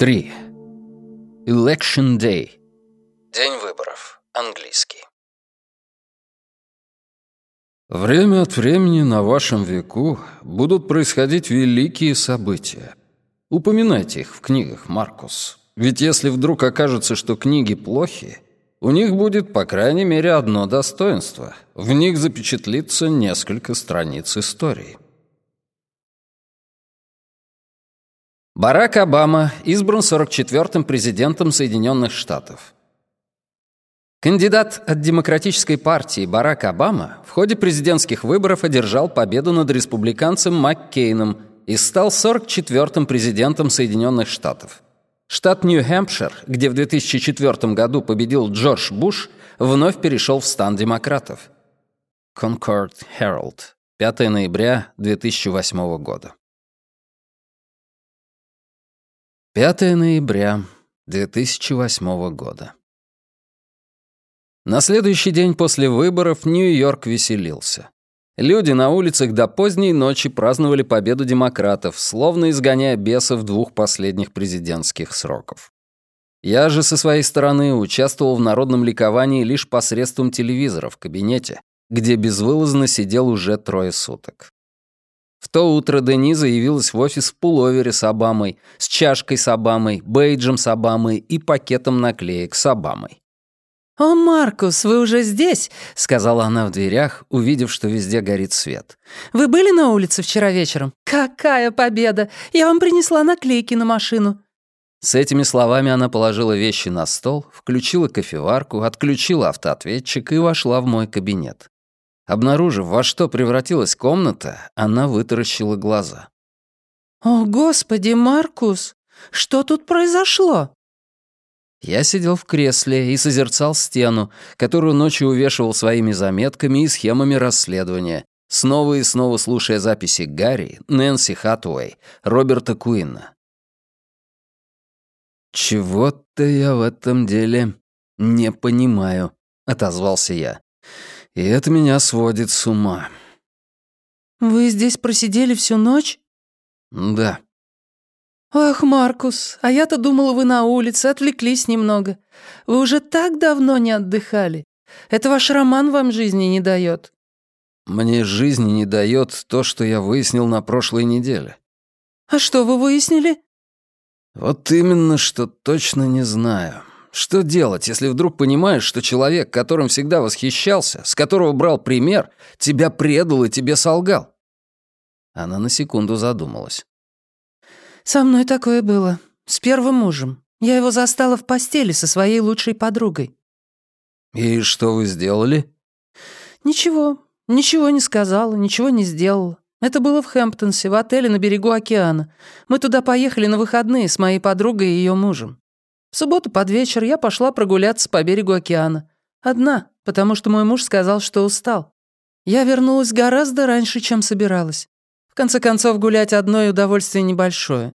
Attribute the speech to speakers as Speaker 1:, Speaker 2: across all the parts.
Speaker 1: 3. Election Day. День выборов. Английский. Время от времени на вашем веку будут происходить великие события. Упоминайте их в книгах, Маркус. Ведь если вдруг окажется, что книги плохи, у них будет, по крайней мере, одно достоинство. В них запечатлится несколько страниц истории. Барак Обама избран 44-м президентом Соединенных Штатов. Кандидат от Демократической партии Барак Обама в ходе президентских выборов одержал победу над республиканцем Маккейном и стал 44-м президентом Соединенных Штатов. Штат Нью-Хэмпшир, где в 2004 году победил Джордж Буш, вновь перешел в стан демократов. Concord Herald, 5 ноября 2008 года. 5 ноября 2008 года. На следующий день после выборов Нью-Йорк веселился. Люди на улицах до поздней ночи праздновали победу демократов, словно изгоняя бесов двух последних президентских сроков. Я же со своей стороны участвовал в народном ликовании лишь посредством телевизора в кабинете, где безвылазно сидел уже трое суток. То утро Дениза явилась в офис в пуловере с Обамой, с чашкой с Обамой, бейджем с Обамой и пакетом наклеек с Обамой.
Speaker 2: «О, Маркус, вы уже здесь?» — сказала она в дверях, увидев, что везде горит свет. «Вы были на улице вчера вечером? Какая победа! Я вам принесла наклейки на машину».
Speaker 1: С этими словами она положила вещи на стол, включила кофеварку, отключила автоответчик и вошла в мой кабинет. Обнаружив, во что превратилась комната, она вытаращила глаза.
Speaker 2: «О, Господи, Маркус, что тут произошло?»
Speaker 1: Я сидел в кресле и созерцал стену, которую ночью увешивал своими заметками и схемами расследования, снова и снова слушая записи Гарри, Нэнси Хатуэй, Роберта Куинна. «Чего-то я в этом деле не понимаю», — отозвался я и это меня сводит с ума.
Speaker 2: «Вы здесь просидели всю ночь?»
Speaker 1: «Да».
Speaker 2: «Ах, Маркус, а я-то думала, вы на улице, отвлеклись немного. Вы уже так давно не отдыхали. Это ваш роман вам жизни не дает.
Speaker 1: «Мне жизни не дает то, что я выяснил на прошлой неделе».
Speaker 2: «А что вы выяснили?»
Speaker 1: «Вот именно, что точно не знаю. Что делать, если вдруг понимаешь, что человек, которым всегда восхищался, с которого брал пример, тебя предал и тебе солгал?» Она на секунду задумалась.
Speaker 2: «Со мной такое было. С первым мужем. Я его застала в постели со своей лучшей подругой».
Speaker 1: «И что вы сделали?»
Speaker 2: «Ничего. Ничего не сказала, ничего не сделала. Это было в Хэмптонсе, в отеле на берегу океана. Мы туда поехали на выходные с моей подругой и ее мужем. В субботу под вечер я пошла прогуляться по берегу океана. Одна, потому что мой муж сказал, что устал. Я вернулась гораздо раньше, чем собиралась. В конце концов, гулять одной удовольствие небольшое.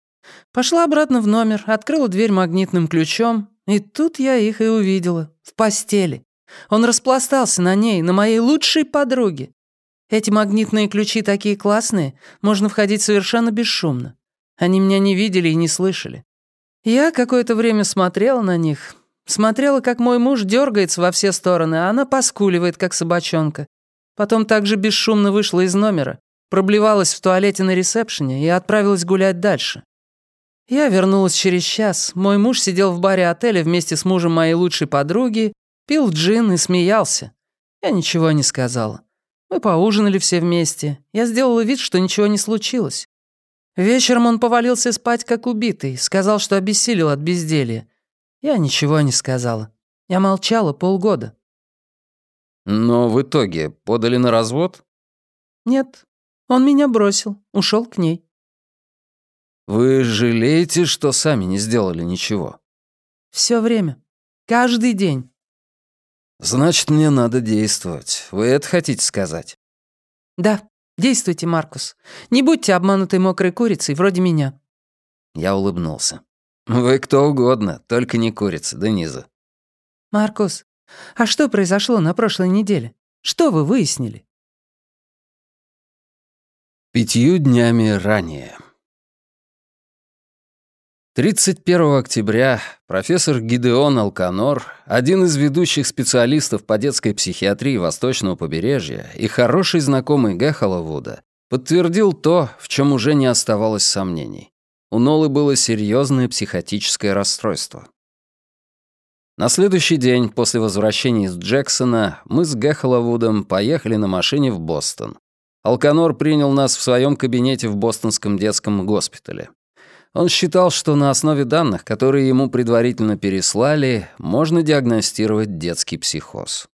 Speaker 2: Пошла обратно в номер, открыла дверь магнитным ключом, и тут я их и увидела. В постели. Он распластался на ней, на моей лучшей подруге. Эти магнитные ключи такие классные, можно входить совершенно бесшумно. Они меня не видели и не слышали. Я какое-то время смотрела на них. Смотрела, как мой муж дергается во все стороны, а она поскуливает, как собачонка. Потом также бесшумно вышла из номера, проблевалась в туалете на ресепшене и отправилась гулять дальше. Я вернулась через час. Мой муж сидел в баре отеля вместе с мужем моей лучшей подруги, пил джин и смеялся. Я ничего не сказала. Мы поужинали все вместе. Я сделала вид, что ничего не случилось. Вечером он повалился спать как убитый, сказал, что обессилел от безделья. Я ничего не сказала. Я молчала полгода.
Speaker 1: Но в итоге подали на развод?
Speaker 2: Нет. Он меня бросил, ушел к ней.
Speaker 1: Вы жалеете, что сами не сделали ничего?
Speaker 2: Все время. Каждый день.
Speaker 1: Значит, мне надо действовать. Вы это хотите сказать?
Speaker 2: Да. Действуйте, Маркус. Не будьте обманутой мокрой курицей, вроде меня».
Speaker 1: Я улыбнулся. «Вы кто угодно, только не курица, Дениза».
Speaker 2: «Маркус, а что произошло на прошлой неделе? Что вы выяснили?»
Speaker 1: Пятью днями ранее. 31 октября профессор Гидеон Алканор, один из ведущих специалистов по детской психиатрии Восточного побережья и хороший знакомый Гэхала Вуда, подтвердил то, в чем уже не оставалось сомнений. У Нолы было серьезное психотическое расстройство. На следующий день после возвращения из Джексона мы с Гэхоловудом поехали на машине в Бостон. Алканор принял нас в своем кабинете в бостонском детском госпитале. Он считал, что на основе данных, которые ему предварительно переслали, можно диагностировать детский психоз.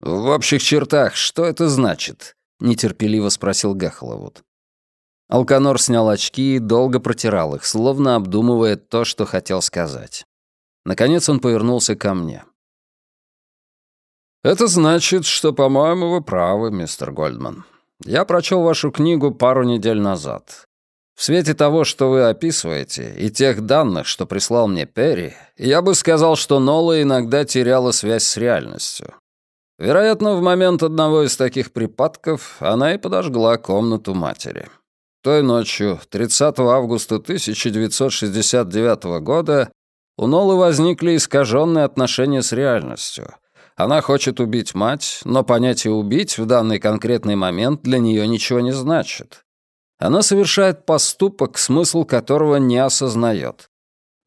Speaker 1: «В общих чертах, что это значит?» — нетерпеливо спросил Гахоловуд. Алканор снял очки и долго протирал их, словно обдумывая то, что хотел сказать. Наконец он повернулся ко мне. «Это значит, что, по-моему, вы правы, мистер Гольдман. Я прочел вашу книгу пару недель назад. В свете того, что вы описываете, и тех данных, что прислал мне Перри, я бы сказал, что Нола иногда теряла связь с реальностью. Вероятно, в момент одного из таких припадков она и подожгла комнату матери. Той ночью, 30 августа 1969 года, у Нолы возникли искаженные отношения с реальностью. Она хочет убить мать, но понятие «убить» в данный конкретный момент для нее ничего не значит. Она совершает поступок, смысл которого не осознает.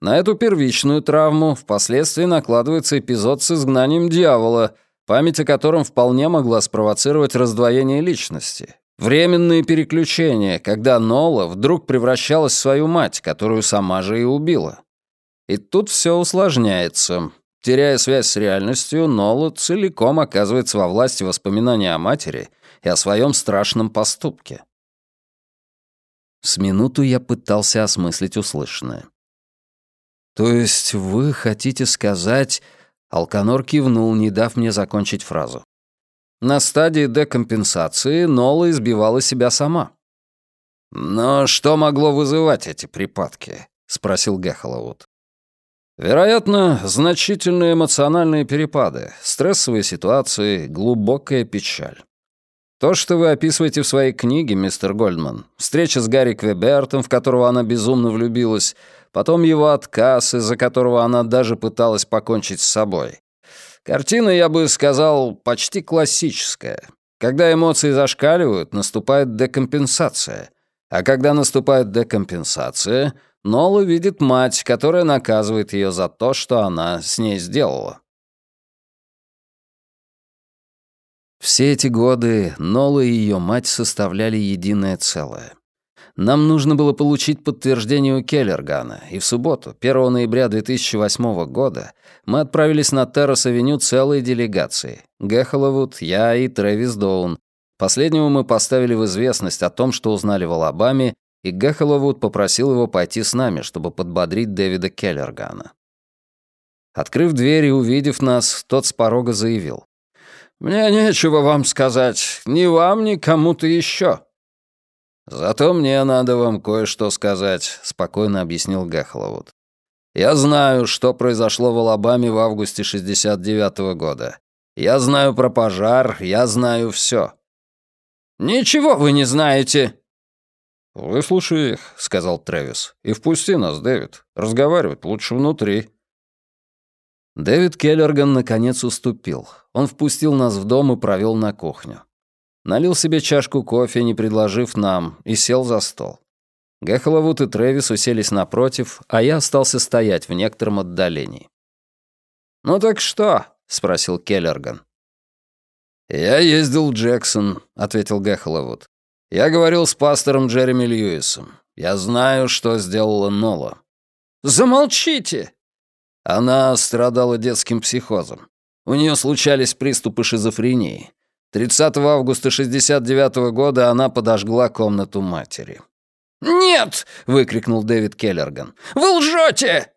Speaker 1: На эту первичную травму впоследствии накладывается эпизод с изгнанием дьявола, память о котором вполне могла спровоцировать раздвоение личности. Временные переключения, когда Нола вдруг превращалась в свою мать, которую сама же и убила. И тут все усложняется. Теряя связь с реальностью, Нола целиком оказывается во власти воспоминаний о матери и о своем страшном поступке. С минуту я пытался осмыслить услышанное. «То есть вы хотите сказать...» Алканор кивнул, не дав мне закончить фразу. На стадии декомпенсации Нола избивала себя сама. «Но что могло вызывать эти припадки?» — спросил Гехоловуд. «Вероятно, значительные эмоциональные перепады, стрессовые ситуации, глубокая печаль. То, что вы описываете в своей книге, мистер Гольдман, встреча с Гарри Квебертом, в которого она безумно влюбилась, потом его отказ, из-за которого она даже пыталась покончить с собой. Картина, я бы сказал, почти классическая. Когда эмоции зашкаливают, наступает декомпенсация. А когда наступает декомпенсация, Нола видит мать, которая наказывает ее за то, что она с ней сделала. Все эти годы Нола и ее мать составляли единое целое. Нам нужно было получить подтверждение у Келлергана, и в субботу, 1 ноября 2008 года, мы отправились на Террас-авеню целой делегацией. Гехоловуд, я и Трэвис Доун. Последнего мы поставили в известность о том, что узнали в Алабаме, и Гехоловуд попросил его пойти с нами, чтобы подбодрить Дэвида Келлергана. Открыв дверь и увидев нас, тот с порога заявил. «Мне нечего вам сказать, ни вам, ни кому-то еще». «Зато мне надо вам кое-что сказать», — спокойно объяснил Гахловуд. «Я знаю, что произошло в Алабаме в августе 69-го года. Я знаю про пожар, я знаю все. «Ничего вы не знаете!» «Выслушай их», — сказал Трэвис. «И впусти нас, Дэвид. Разговаривать лучше внутри». Дэвид Келлерган наконец уступил. Он впустил нас в дом и провел на кухню. Налил себе чашку кофе, не предложив нам, и сел за стол. Гехоловуд и Трэвис уселись напротив, а я остался стоять в некотором отдалении. «Ну так что?» — спросил Келлерган. «Я ездил в Джексон», — ответил Гехоловуд. «Я говорил с пастором Джереми Льюисом. Я знаю, что сделала Нола». «Замолчите!» Она страдала детским психозом. У нее случались приступы шизофрении. 30 августа 69 -го года она подожгла комнату матери. «Нет!» — выкрикнул Дэвид Келлерган. «Вы лжете!»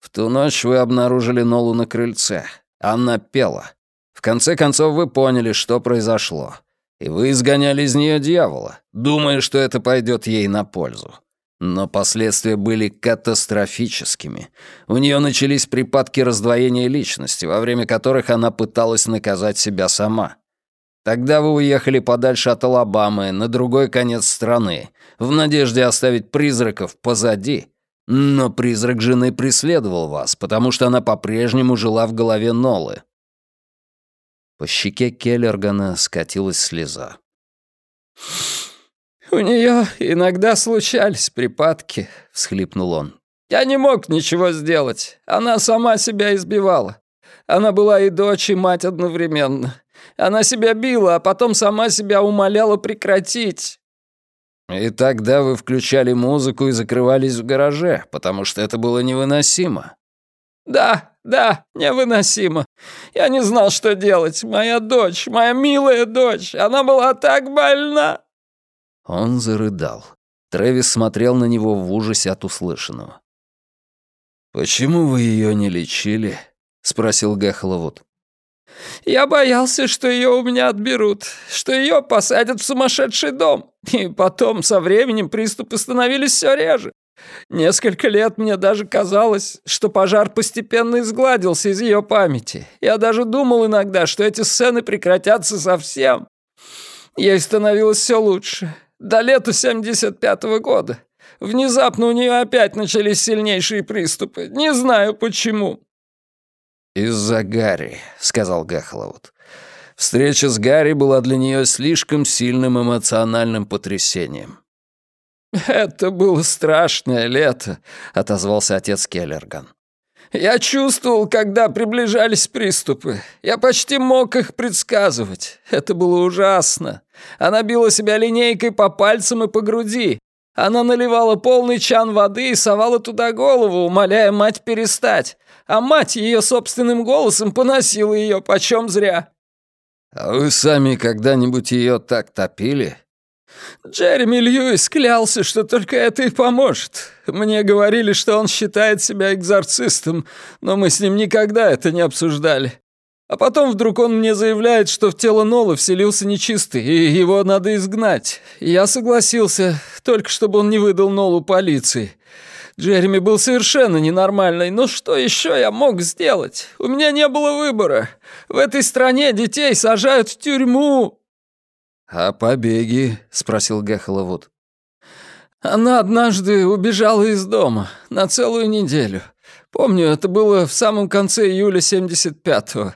Speaker 1: «В ту ночь вы обнаружили Нолу на крыльце. Она пела. В конце концов вы поняли, что произошло. И вы изгоняли из нее дьявола, думая, что это пойдет ей на пользу. Но последствия были катастрофическими. У нее начались припадки раздвоения личности, во время которых она пыталась наказать себя сама. Тогда вы уехали подальше от Алабамы, на другой конец страны, в надежде оставить призраков позади, Но призрак жены преследовал вас, потому что она по-прежнему жила в голове Нолы. По щеке Келлергана скатилась слеза.
Speaker 2: «У нее иногда случались припадки», — всхлипнул он. «Я не мог ничего сделать. Она сама себя избивала. Она была и дочь, и мать одновременно. Она себя била, а потом сама себя умоляла прекратить.
Speaker 1: И тогда вы включали музыку и закрывались в гараже, потому что это было невыносимо.
Speaker 2: Да, да, невыносимо. Я не знал, что делать. Моя дочь, моя милая дочь, она была так больна.
Speaker 1: Он зарыдал. Трэвис смотрел на него в ужасе от услышанного. «Почему вы ее не лечили?» — спросил Гэхловуд.
Speaker 2: Я боялся, что ее у меня отберут, что ее посадят в сумасшедший дом. И потом, со временем, приступы становились все реже. Несколько лет мне даже казалось, что пожар постепенно изгладился из ее памяти. Я даже думал иногда, что эти сцены прекратятся совсем. Ей становилось все лучше. До лета 75-го года. Внезапно у нее опять начались сильнейшие приступы. Не знаю почему.
Speaker 1: «Из-за Гарри», — сказал Гахлоуд. Встреча с Гарри была для нее слишком сильным эмоциональным потрясением.
Speaker 2: «Это было страшное лето», — отозвался отец Келлерган. «Я чувствовал, когда приближались приступы. Я почти мог их предсказывать. Это было ужасно. Она била себя линейкой по пальцам и по груди. Она наливала полный чан воды и совала туда голову, умоляя мать перестать а мать ее собственным голосом поносила ее почем зря».
Speaker 1: «А вы сами когда-нибудь ее так топили?»
Speaker 2: Джереми Льюис клялся, что только это и поможет. Мне говорили, что он считает себя экзорцистом, но мы с ним никогда это не обсуждали. А потом вдруг он мне заявляет, что в тело Нола вселился нечистый, и его надо изгнать. Я согласился, только чтобы он не выдал Нолу полиции. Джереми был совершенно ненормальный, но что еще я мог сделать? У меня не было выбора. В этой стране детей сажают в тюрьму».
Speaker 1: «А побеги?» — спросил Гехоловуд.
Speaker 2: «Она однажды убежала из дома на целую неделю. Помню, это было в самом конце июля 75-го.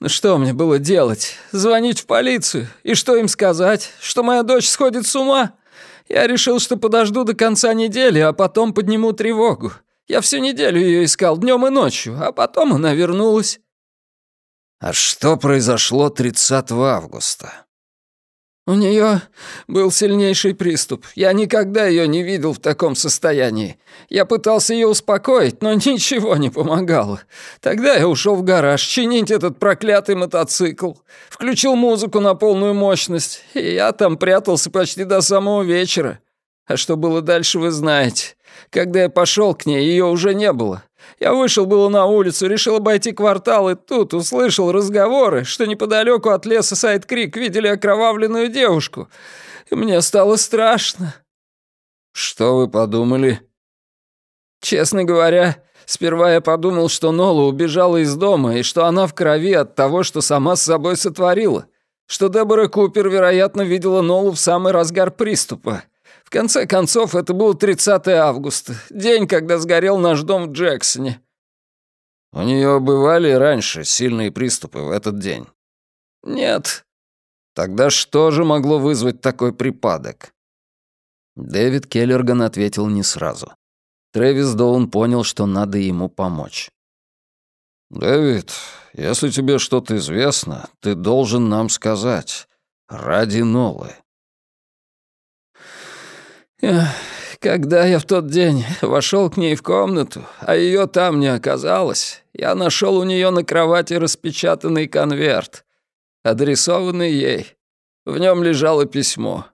Speaker 2: Ну что мне было делать? Звонить в полицию? И что им сказать? Что моя дочь сходит с ума? Я решил, что подожду до конца недели, а потом подниму тревогу. Я всю неделю ее искал, днем и ночью, а потом она вернулась».
Speaker 1: «А что произошло 30 августа?»
Speaker 2: «У нее был сильнейший приступ. Я никогда ее не видел в таком состоянии. Я пытался ее успокоить, но ничего не помогало. Тогда я ушел в гараж чинить этот проклятый мотоцикл. Включил музыку на полную мощность, и я там прятался почти до самого вечера. А что было дальше, вы знаете. Когда я пошел к ней, ее уже не было. Я вышел было на улицу, решил обойти квартал, и тут услышал разговоры, что неподалеку от леса Сайд-Крик видели окровавленную девушку. И мне стало страшно.
Speaker 1: Что вы подумали?
Speaker 2: Честно говоря, сперва я подумал, что Нола убежала из дома, и что она в крови от того, что сама с собой сотворила. Что Дебора Купер, вероятно, видела Нолу в самый разгар приступа. В конце концов, это был 30 августа, день, когда сгорел наш дом в Джексоне.
Speaker 1: У нее бывали раньше сильные приступы в этот день?
Speaker 2: Нет.
Speaker 1: Тогда что же могло вызвать такой припадок? Дэвид Келлерган ответил не сразу. Трэвис Доун понял, что надо ему помочь. «Дэвид, если тебе что-то известно, ты должен нам сказать. Ради Нолы».
Speaker 2: Когда я в тот день вошел к ней в комнату, а ее там не оказалось, я нашел у нее на кровати распечатанный конверт, адресованный ей. В нем лежало письмо.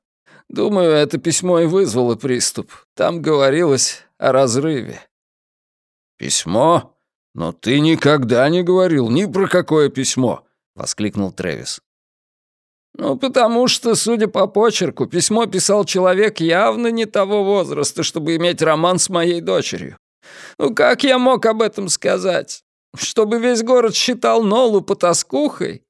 Speaker 2: Думаю, это письмо и вызвало приступ. Там говорилось о разрыве.
Speaker 1: «Письмо? Но ты никогда не говорил ни про какое письмо!» — воскликнул Трэвис.
Speaker 2: «Ну, потому что, судя по почерку, письмо писал человек явно не того возраста, чтобы иметь роман с моей дочерью. Ну, как я мог об этом сказать? Чтобы весь город считал Нолу потаскухой?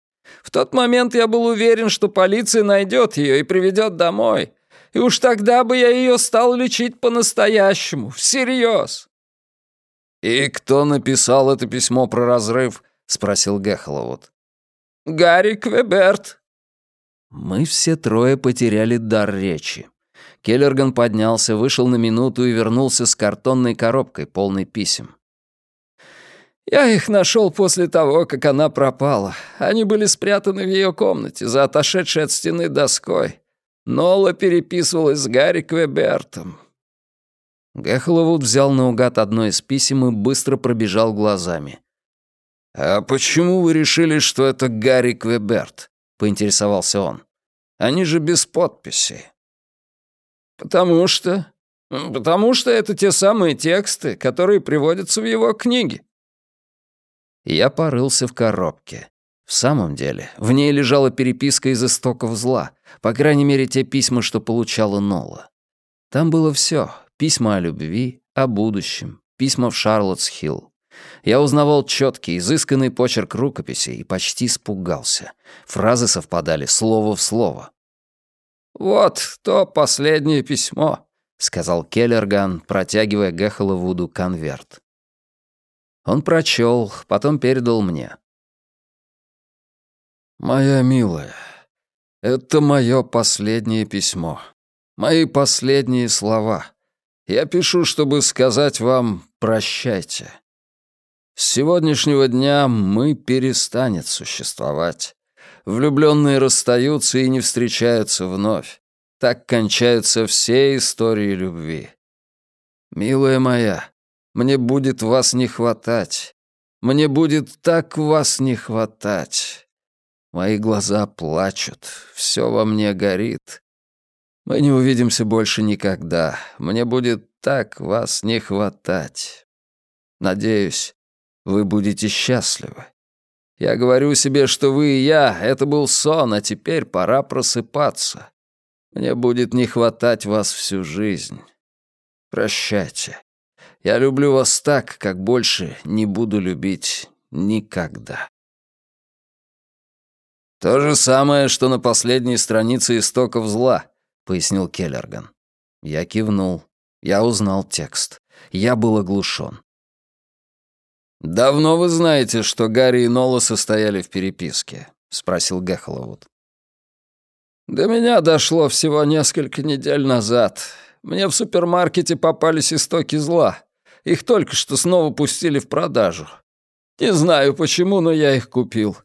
Speaker 2: В тот момент я был уверен, что полиция найдет ее и приведет домой.
Speaker 3: И уж тогда бы я ее стал лечить по-настоящему, всерьез.
Speaker 1: «И кто написал это письмо про разрыв?» — спросил Гехоловод.
Speaker 3: «Гарри Квеберт».
Speaker 1: Мы все трое потеряли дар речи. Келлерган поднялся, вышел на минуту и вернулся с картонной коробкой, полной писем.
Speaker 3: «Я их нашел после того, как она пропала. Они были спрятаны в ее комнате, за отошедшей от стены доской. Нола переписывалась с Гарри Квебертом».
Speaker 1: Гехловуд взял наугад одно из писем и быстро пробежал глазами. «А почему вы решили, что это Гарри Квеберт?» — поинтересовался он. «Они же без подписи».
Speaker 3: «Потому что... Потому что это те самые тексты, которые приводятся в его книге».
Speaker 1: Я порылся в коробке. В самом деле, в ней лежала переписка из истоков зла, по крайней мере, те письма, что получала Нола. Там было все: письма о любви, о будущем, письма в Шарлоттс-Хилл. Я узнавал четкий, изысканный почерк рукописи и почти испугался. Фразы совпадали слово в слово.
Speaker 3: «Вот то последнее письмо», — сказал Келлерган, протягивая Гехоловуду конверт.
Speaker 1: Он прочел, потом передал мне.
Speaker 4: «Моя милая, это мое последнее письмо. Мои последние слова. Я пишу, чтобы сказать вам «прощайте». С сегодняшнего дня мы перестанет существовать. Влюбленные расстаются и не встречаются вновь. Так кончаются все истории любви. Милая моя, мне будет вас не хватать. Мне будет так вас не хватать. Мои глаза плачут, все во мне горит. Мы не увидимся больше никогда. Мне будет так вас не хватать. Надеюсь, вы будете счастливы. Я говорю себе, что вы и я — это был сон, а теперь пора просыпаться. Мне будет не хватать вас всю жизнь. Прощайте. Я люблю вас так, как больше не буду любить никогда.
Speaker 1: «То же самое, что на последней странице «Истоков зла», — пояснил Келлерган. Я кивнул. Я узнал текст. Я был оглушен. «Давно вы знаете, что Гарри и Нола состояли в переписке?» — спросил Гехоловуд.
Speaker 3: «До меня дошло всего несколько недель назад. Мне в супермаркете попались истоки зла. Их только что снова пустили в продажу. Не знаю почему, но я их купил.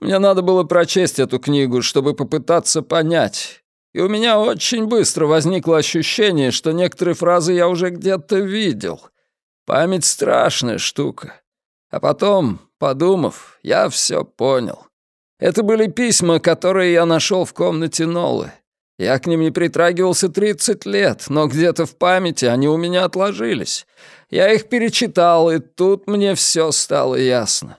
Speaker 3: Мне надо было прочесть эту книгу, чтобы попытаться понять. И у меня очень быстро возникло ощущение, что некоторые фразы я уже где-то видел. Память страшная штука. А потом, подумав, я все понял. Это были письма, которые я нашел в комнате Нолы. Я к ним не притрагивался 30 лет, но где-то в памяти они у меня отложились. Я их перечитал, и тут мне все стало ясно.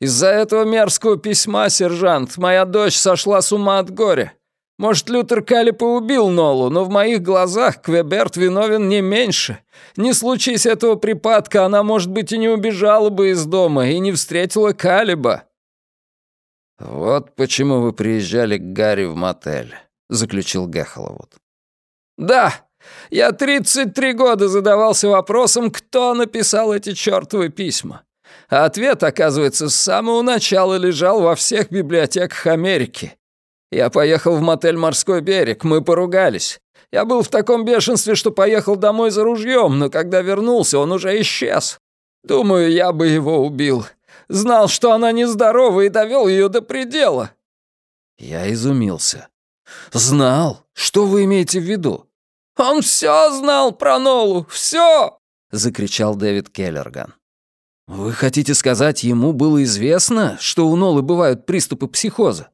Speaker 3: Из-за этого мерзкого письма, сержант, моя дочь сошла с ума от горя. Может, Лютер Каллип и убил Нолу, но в моих глазах Квеберт виновен не меньше. Не случись этого припадка, она, может быть, и не убежала бы из дома, и не встретила Калиба.
Speaker 1: «Вот почему вы приезжали к Гарри в мотель», — заключил Гехоловуд.
Speaker 3: «Да, я 33 года задавался вопросом, кто написал эти чертовы письма. А ответ, оказывается, с самого начала лежал во всех библиотеках Америки. Я поехал в мотель «Морской берег», мы поругались. Я был в таком бешенстве, что поехал домой за ружьем, но когда вернулся, он уже исчез. Думаю, я бы его убил. Знал, что она нездорова и довел ее до предела».
Speaker 1: Я изумился. «Знал? Что вы имеете в виду?»
Speaker 3: «Он все знал про Нолу, все!» — закричал Дэвид Келлерган.
Speaker 1: «Вы хотите сказать, ему было известно, что у Нолы бывают приступы психоза?»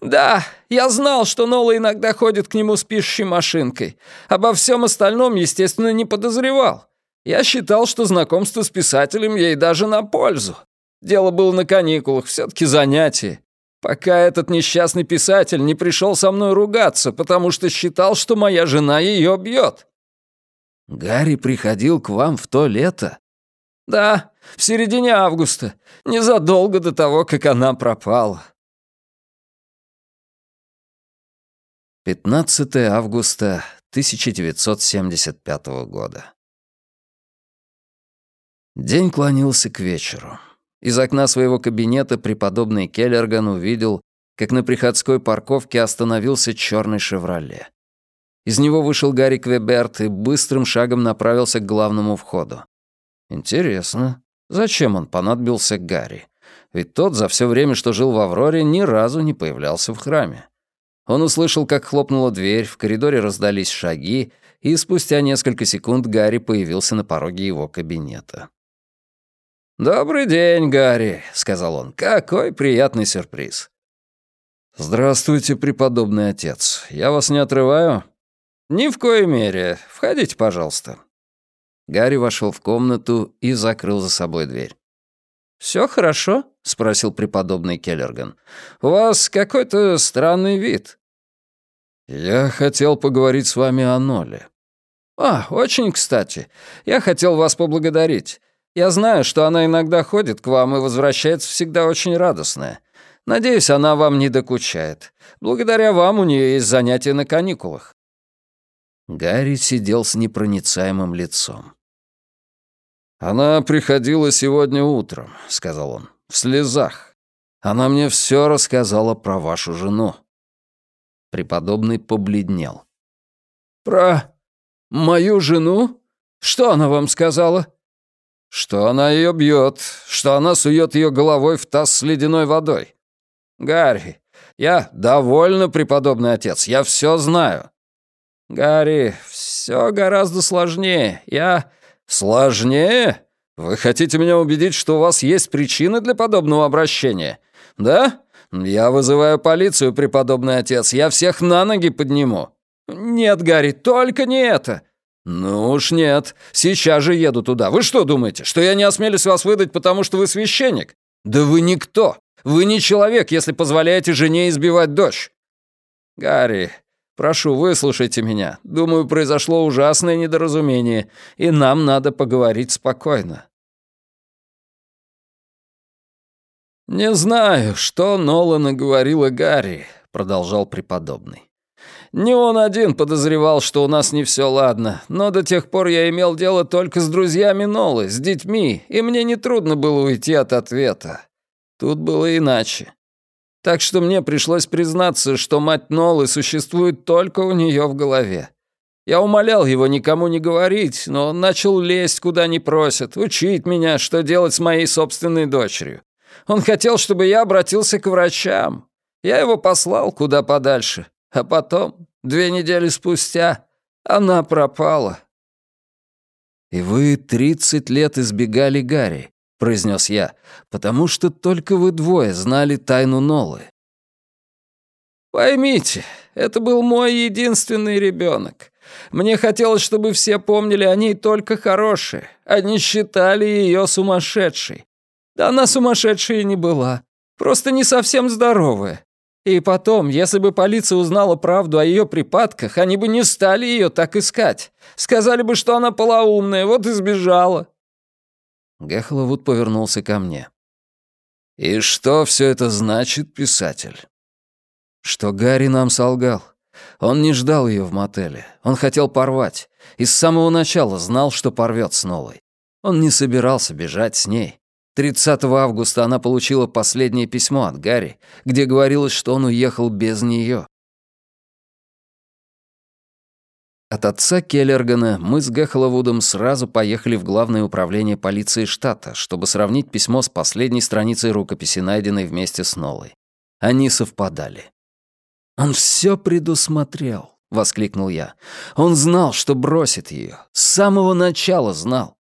Speaker 3: «Да, я знал, что Нола иногда ходит к нему с пишущей машинкой. Обо всем остальном, естественно, не подозревал. Я считал, что знакомство с писателем ей даже на пользу. Дело было на каникулах, все-таки занятие. Пока этот несчастный писатель не пришел со мной ругаться, потому что считал, что моя жена ее бьет».
Speaker 1: «Гарри приходил к вам в то лето?»
Speaker 3: «Да, в середине августа, незадолго до того, как она пропала».
Speaker 1: 15 августа 1975 года. День клонился к вечеру. Из окна своего кабинета преподобный Келлерган увидел, как на приходской парковке остановился черный «Шевроле». Из него вышел Гарри Квеберт и быстрым шагом направился к главному входу. Интересно, зачем он понадобился Гарри? Ведь тот за все время, что жил в Авроре, ни разу не появлялся в храме. Он услышал, как хлопнула дверь, в коридоре раздались шаги, и спустя несколько секунд Гарри появился на пороге его кабинета. «Добрый день, Гарри», — сказал он. «Какой приятный сюрприз». «Здравствуйте, преподобный отец. Я вас не отрываю?» «Ни в коей мере. Входите, пожалуйста». Гарри вошел в комнату и закрыл за собой дверь. «Все хорошо?» — спросил преподобный Келлерган. «У вас какой-то странный вид». «Я хотел поговорить с вами о Ноле». «А, очень кстати. Я хотел вас поблагодарить. Я знаю, что она иногда ходит к вам и возвращается всегда очень радостная. Надеюсь, она вам не докучает. Благодаря вам у нее есть занятия на каникулах». Гарри сидел с непроницаемым лицом. «Она приходила сегодня утром», — сказал он, — «в слезах. Она мне все рассказала про вашу жену». Преподобный побледнел. «Про мою жену? Что она вам сказала?» «Что она ее бьет, что она сует ее головой в таз с ледяной водой. Гарри, я довольно преподобный отец, я все знаю». «Гарри, все гораздо сложнее. Я...» «Сложнее? Вы хотите меня убедить, что у вас есть причины для подобного обращения? Да? Я вызываю полицию, преподобный отец, я всех на ноги подниму». «Нет, Гарри, только не это!» «Ну уж нет. Сейчас же еду туда. Вы что думаете, что я не осмелюсь вас выдать, потому что вы священник? Да вы никто. Вы не человек, если позволяете жене избивать дочь». «Гарри, прошу, выслушайте меня. Думаю, произошло ужасное недоразумение, и нам надо поговорить спокойно». «Не знаю, что Нолана говорила Гарри», — продолжал преподобный. Не он один подозревал, что у нас не все ладно, но до тех пор я имел дело только с друзьями Нолы, с детьми, и мне нетрудно было уйти от ответа. Тут было иначе. Так что мне пришлось признаться, что мать Нолы существует только у нее в голове. Я умолял его никому не говорить, но он начал лезть, куда не просят, учить меня, что делать с моей собственной дочерью. Он хотел, чтобы я обратился к врачам. Я его послал куда подальше, а потом, две недели спустя, она пропала. «И вы тридцать лет избегали Гарри», — произнес я, «потому что только вы двое знали тайну Нолы». «Поймите, это был мой единственный ребенок. Мне хотелось, чтобы все помнили о ней только хорошее, а не считали ее сумасшедшей. Да она сумасшедшей не была, просто не совсем здоровая. И потом, если бы полиция узнала правду о ее припадках, они бы не стали ее так искать. Сказали бы, что она полоумная, вот и сбежала». Гехловуд повернулся ко мне. «И что все это значит, писатель?» «Что Гарри нам солгал. Он не ждал ее в мотеле. Он хотел порвать. И с самого начала знал, что порвет с Нолой. Он не собирался бежать с ней. 30 августа она получила последнее письмо от Гарри, где говорилось, что он уехал без нее. От отца Келлергана мы с Гехоловудом сразу поехали в Главное управление полиции штата, чтобы сравнить письмо с последней страницей рукописи, найденной вместе с Нолой. Они совпадали. «Он все предусмотрел», — воскликнул я. «Он знал, что бросит ее. С самого начала знал».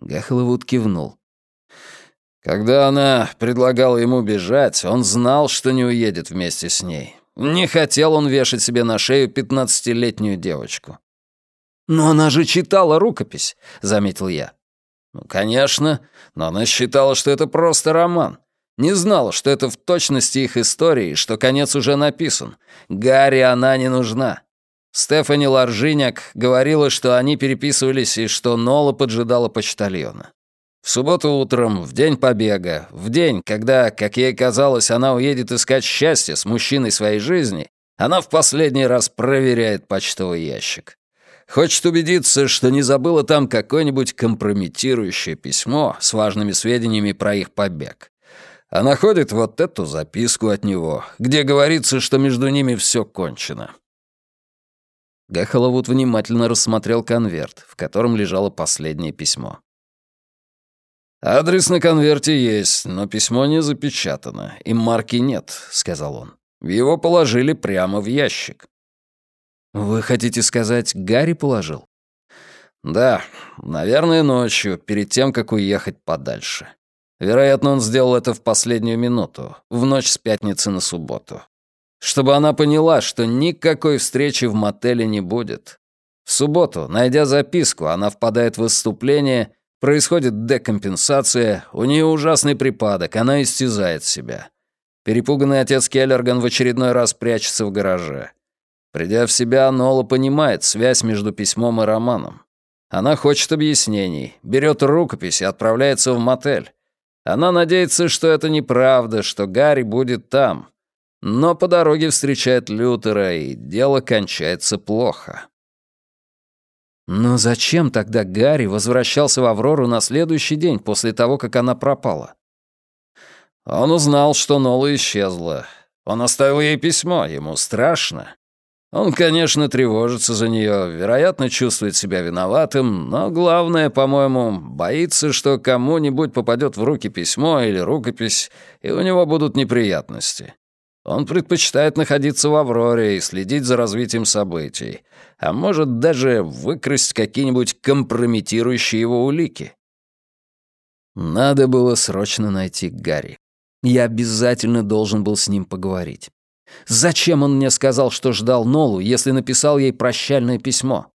Speaker 1: Гехоловуд кивнул. Когда она предлагала ему бежать, он знал, что не уедет вместе с ней. Не хотел он вешать себе на шею пятнадцатилетнюю девочку. «Но она же читала рукопись», — заметил я. «Ну, конечно, но она считала, что это просто роман. Не знала, что это в точности их истории, что конец уже написан. Гарри она не нужна. Стефани Ларжиняк говорила, что они переписывались и что Нола поджидала почтальона. В субботу утром, в день побега, в день, когда, как ей казалось, она уедет искать счастье с мужчиной своей жизни,
Speaker 3: Она в последний раз проверяет почтовый ящик. Хочет убедиться, что не забыла там какое-нибудь компрометирующее письмо с важными сведениями про их побег. А находит вот эту записку от него, где говорится, что между ними все кончено.
Speaker 1: Гахоловуд внимательно рассмотрел конверт, в котором лежало последнее письмо.
Speaker 3: «Адрес на конверте есть, но письмо не запечатано, и марки нет», — сказал он. «Его положили прямо в ящик».
Speaker 1: «Вы хотите сказать, Гарри положил?»
Speaker 3: «Да, наверное, ночью, перед тем, как уехать подальше. Вероятно, он сделал это в последнюю минуту, в ночь с пятницы на субботу. Чтобы она поняла, что никакой встречи в мотеле не будет. В субботу, найдя записку, она впадает в выступление, происходит декомпенсация, у нее ужасный припадок, она истязает себя. Перепуганный отец Келлерган в очередной раз прячется в гараже. Придя в себя, Нола понимает связь между письмом и романом. Она хочет объяснений, берет рукопись и отправляется в мотель. Она надеется, что это неправда, что Гарри будет там. Но по дороге встречает Лютера, и дело кончается плохо.
Speaker 1: Но зачем тогда Гарри возвращался в Аврору на следующий день после того, как она пропала?
Speaker 3: Он узнал, что Нола исчезла. Он оставил ей письмо, ему страшно. Он, конечно, тревожится за нее, вероятно, чувствует себя виноватым, но главное, по-моему, боится, что кому-нибудь попадет в руки письмо или рукопись, и у него будут неприятности. Он предпочитает находиться в Авроре и следить за развитием событий, а может даже выкрасть какие-нибудь компрометирующие его улики.
Speaker 1: Надо было срочно найти Гарри. Я обязательно должен был с ним поговорить. Зачем он мне сказал, что ждал Нолу, если написал ей прощальное письмо?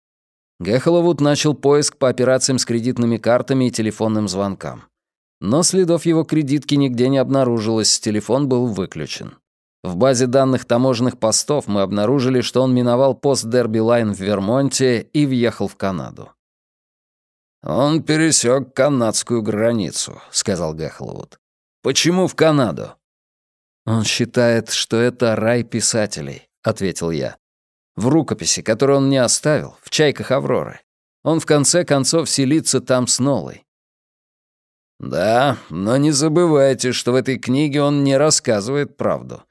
Speaker 1: Гехоловуд начал поиск по операциям с кредитными картами и телефонным звонкам. Но следов его кредитки нигде не обнаружилось, телефон был выключен. В базе данных таможенных постов мы обнаружили, что он миновал пост Дерби Лайн в Вермонте и въехал в Канаду.
Speaker 3: «Он пересек канадскую границу», — сказал Гехоловуд. «Почему в Канаду?»
Speaker 1: «Он считает, что это рай писателей», — ответил я. «В рукописи, которую он мне оставил, в «Чайках Авроры». Он в конце концов селится там с Нолой.
Speaker 3: «Да, но не забывайте, что в этой книге он не рассказывает правду.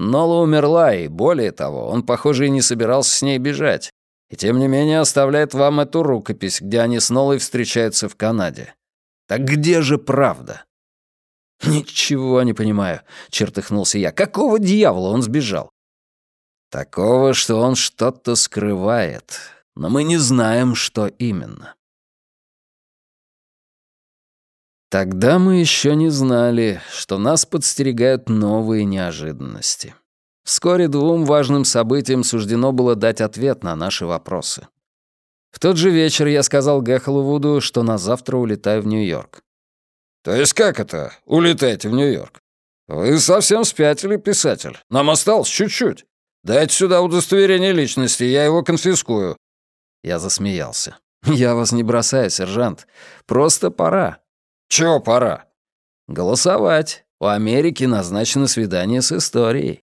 Speaker 3: Нола умерла, и более того, он, похоже, и не собирался с ней бежать. И тем не менее оставляет вам эту рукопись, где они с Нолой встречаются в Канаде. Так где же правда?»
Speaker 1: «Ничего не понимаю», — чертыхнулся я. «Какого дьявола он сбежал?»
Speaker 3: «Такого, что он что-то скрывает, но мы не знаем, что именно».
Speaker 1: Тогда мы еще не знали, что нас подстерегают новые неожиданности. Вскоре двум важным событиям суждено было дать ответ на наши вопросы. В тот же вечер я сказал Гэхлвуду, что на завтра улетаю в Нью-Йорк.
Speaker 3: «То есть как это? Улетаете в Нью-Йорк? Вы совсем спятили, писатель. Нам осталось чуть-чуть. Дайте сюда удостоверение личности, я его конфискую».
Speaker 1: Я засмеялся. «Я вас не бросаю, сержант. Просто пора».
Speaker 3: «Чего пора?»
Speaker 1: «Голосовать. У Америки назначено свидание с историей».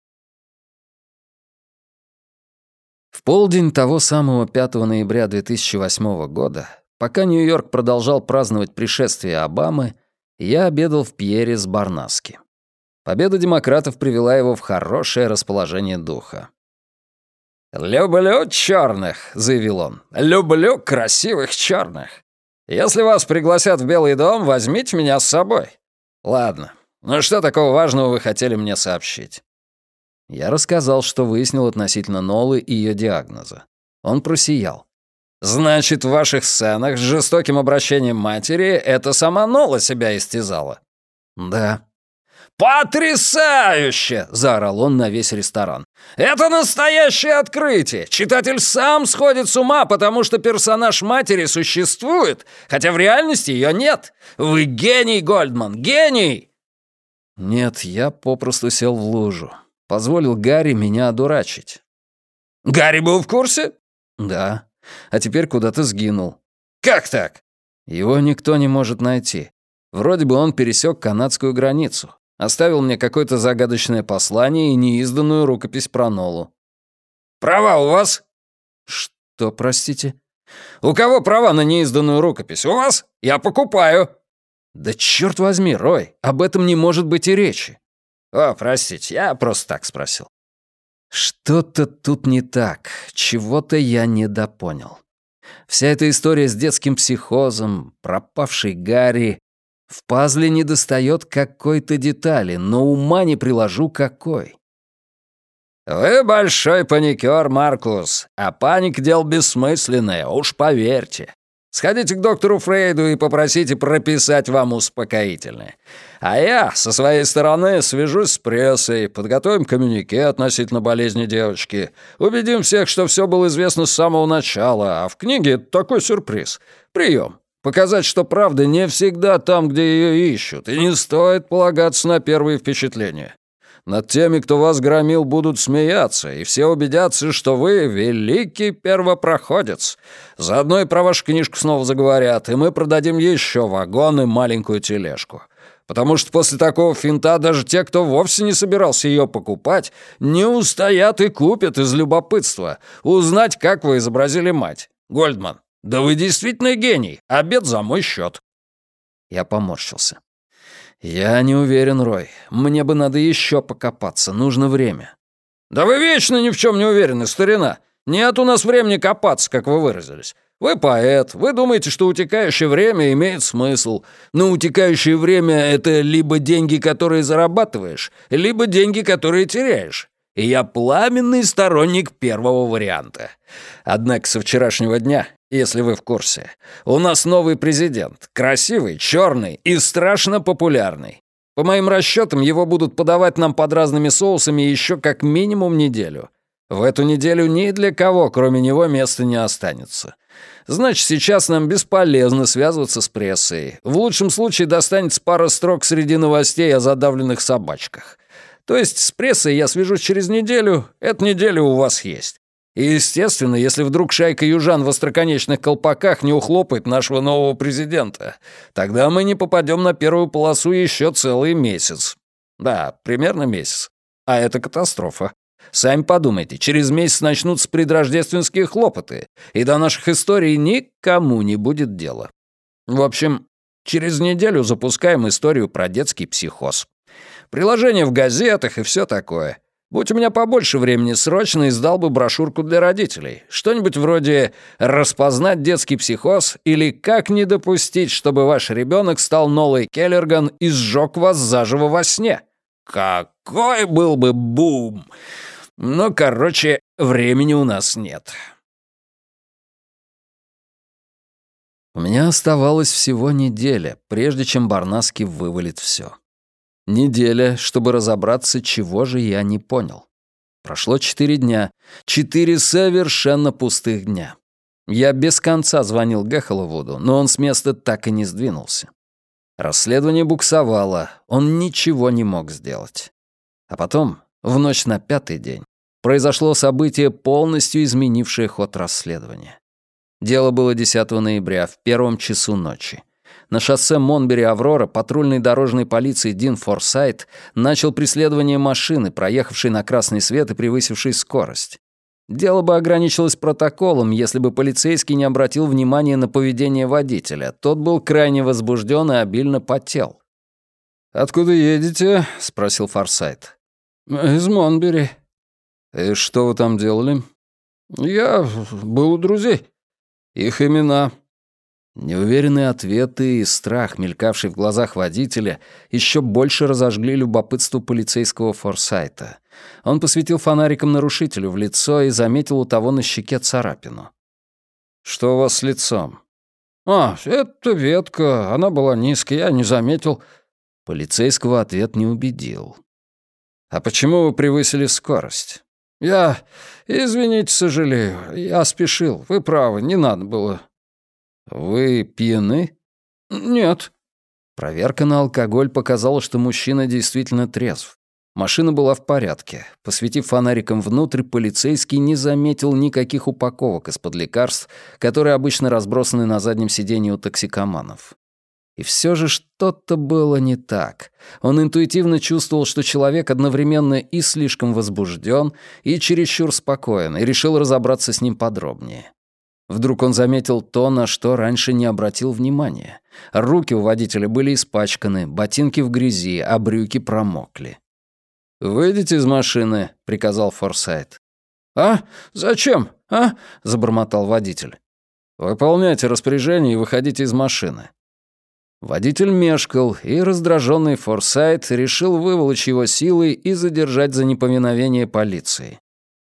Speaker 1: В полдень того самого 5 ноября 2008 года, пока Нью-Йорк продолжал праздновать пришествие Обамы, я обедал в Пьере с Барнаски. Победа демократов привела его в хорошее расположение духа.
Speaker 3: «Люблю черных», — заявил он. «Люблю красивых черных. Если вас пригласят в Белый дом, возьмите меня с собой. Ладно, ну что такого важного вы хотели мне сообщить?»
Speaker 1: Я рассказал, что выяснил относительно Нолы и ее диагноза. Он просиял.
Speaker 3: «Значит, в ваших сценах с жестоким обращением матери это сама Нола себя истязала?»
Speaker 1: «Да».
Speaker 3: «Потрясающе!» — заорал он на весь ресторан. «Это настоящее открытие! Читатель сам сходит с ума, потому что персонаж матери существует, хотя в реальности ее нет. Вы гений, Гольдман, гений!»
Speaker 1: «Нет, я попросту сел в лужу. Позволил Гарри меня одурачить».
Speaker 3: «Гарри был в курсе?»
Speaker 1: «Да» а теперь куда-то сгинул.
Speaker 3: Как так?
Speaker 1: Его никто не может найти. Вроде бы он пересек канадскую границу. Оставил мне какое-то загадочное послание и неизданную рукопись про Нолу.
Speaker 3: Права у вас?»
Speaker 1: «Что, простите?»
Speaker 3: «У кого права на неизданную рукопись? У вас? Я покупаю».
Speaker 1: «Да черт возьми, Рой, об этом не может быть и речи».
Speaker 3: «О, простите, я просто так спросил».
Speaker 1: Что-то тут не так, чего-то я недопонял. Вся эта история с детским психозом, пропавшей Гарри, в пазле недостает какой-то детали, но ума не приложу какой.
Speaker 3: «Вы большой паникер, Маркус, а паник — дел бессмысленное, уж поверьте. Сходите к доктору Фрейду и попросите прописать вам успокоительное. А я, со своей стороны, свяжусь с прессой, подготовим коммюнике относительно болезни девочки, убедим всех, что все было известно с самого начала, а в книге такой сюрприз. Прием. Показать, что правда не всегда там, где ее ищут, и не стоит полагаться на первые впечатления. Над теми, кто вас громил, будут смеяться, и все убедятся, что вы великий первопроходец. Заодно и про вашу книжку снова заговорят, и мы продадим еще вагон и маленькую тележку. Потому что после такого финта даже те, кто вовсе не собирался ее покупать, не устоят и купят из любопытства, узнать, как вы изобразили мать. Гольдман, да вы действительно гений, обед за мой счет.
Speaker 1: Я поморщился. «Я не уверен, Рой. Мне бы надо еще покопаться, нужно время».
Speaker 3: «Да вы вечно ни в чем не уверены, старина. Нет у нас времени копаться, как вы выразились. Вы поэт, вы думаете, что утекающее время имеет смысл. Но утекающее время — это либо деньги, которые зарабатываешь, либо деньги, которые теряешь. И я пламенный сторонник первого варианта. Однако со вчерашнего дня если вы в курсе. У нас новый президент. Красивый, черный и страшно популярный. По моим расчетам, его будут подавать нам под разными соусами еще как минимум неделю. В эту неделю ни для кого, кроме него, места не останется. Значит, сейчас нам бесполезно связываться с прессой. В лучшем случае достанется пара строк среди новостей о задавленных собачках. То есть с прессой я свяжусь через неделю, эта неделя у вас есть. И, естественно, если вдруг шайка южан в остроконечных колпаках не ухлопает нашего нового президента, тогда мы не попадем на первую полосу еще целый месяц. Да, примерно месяц. А это катастрофа. Сами подумайте, через месяц начнутся предрождественские хлопоты, и до наших историй никому не будет дела. В общем, через неделю запускаем историю про детский психоз. Приложение в газетах и все такое. Будь у меня побольше времени, срочно издал бы брошюрку для родителей. Что-нибудь вроде «Распознать детский психоз» или «Как не допустить, чтобы ваш ребенок стал Нолой Келлерган и сжег вас заживо во сне». Какой был бы бум! Ну, короче, времени у нас нет.
Speaker 1: У меня оставалось всего неделя, прежде чем Барнаски вывалит все. Неделя, чтобы разобраться, чего же я не понял. Прошло четыре дня. Четыре совершенно пустых дня. Я без конца звонил Гехоловуду, но он с места так и не сдвинулся. Расследование буксовало, он ничего не мог сделать. А потом, в ночь на пятый день, произошло событие, полностью изменившее ход расследования. Дело было 10 ноября, в первом часу ночи на шоссе Монбери-Аврора патрульной дорожной полиции Дин Форсайт начал преследование машины, проехавшей на красный свет и превысившей скорость. Дело бы ограничилось протоколом, если бы полицейский не обратил внимания на поведение водителя. Тот был крайне возбужден и обильно потел.
Speaker 4: «Откуда едете?» — спросил Форсайт.
Speaker 3: «Из Монбери».
Speaker 4: «И что вы там делали?»
Speaker 3: «Я был у друзей».
Speaker 4: «Их имена?»
Speaker 1: Неуверенные ответы и страх, мелькавший в глазах водителя, еще больше разожгли любопытство полицейского Форсайта. Он посветил фонариком нарушителю в лицо и заметил у того на щеке царапину.
Speaker 4: «Что у вас с лицом?»
Speaker 3: «А, это ветка. Она была низкая, я не заметил».
Speaker 1: Полицейского ответ не убедил.
Speaker 4: «А почему вы превысили скорость?»
Speaker 3: «Я... Извините, сожалею. Я спешил. Вы правы, не надо было.
Speaker 1: «Вы пьяны?»
Speaker 3: «Нет».
Speaker 1: Проверка на алкоголь показала, что мужчина действительно трезв. Машина была в порядке. Посветив фонариком внутрь, полицейский не заметил никаких упаковок из-под лекарств, которые обычно разбросаны на заднем сиденье у токсикоманов. И все же что-то было не так. Он интуитивно чувствовал, что человек одновременно и слишком возбужден, и чересчур спокоен, и решил разобраться с ним подробнее. Вдруг он заметил то, на что раньше не обратил внимания. Руки у водителя были испачканы, ботинки в грязи, а брюки промокли. «Выйдите из машины», — приказал Форсайт.
Speaker 3: «А? Зачем? А?»
Speaker 1: — забормотал водитель. «Выполняйте распоряжение и выходите из машины». Водитель мешкал, и раздраженный Форсайт решил выволочь его силой и задержать за неповиновение полиции.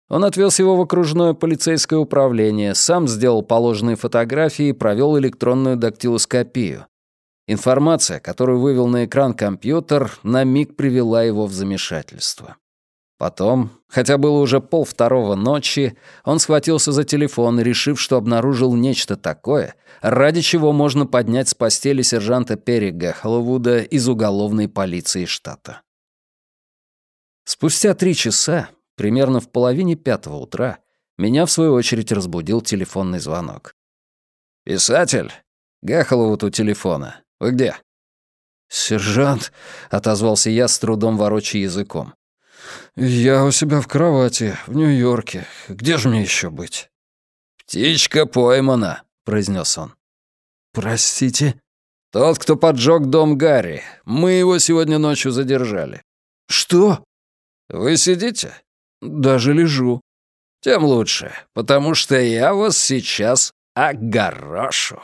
Speaker 1: Он отвез его в окружное полицейское управление, сам сделал положенные фотографии и провел электронную дактилоскопию. Информация, которую вывел на экран компьютер, на миг привела его в замешательство. Потом, хотя было уже пол второго ночи, он схватился за телефон, решив, что обнаружил нечто такое, ради чего можно поднять с постели сержанта Перрига Холлвуда из уголовной полиции штата. Спустя три часа, примерно в половине пятого утра, меня в свою очередь разбудил телефонный звонок.
Speaker 3: «Писатель? Гахоловут у телефона. Вы где?»
Speaker 1: «Сержант», — отозвался я, с трудом ворочая языком.
Speaker 4: «Я у себя в кровати, в Нью-Йорке. Где же мне еще быть?»
Speaker 3: «Птичка поймана», — произнес он.
Speaker 4: «Простите?»
Speaker 3: «Тот, кто поджег дом Гарри. Мы его сегодня ночью задержали».
Speaker 4: «Что?»
Speaker 3: «Вы сидите?»
Speaker 4: «Даже лежу».
Speaker 3: «Тем лучше, потому что я вас сейчас огорошу».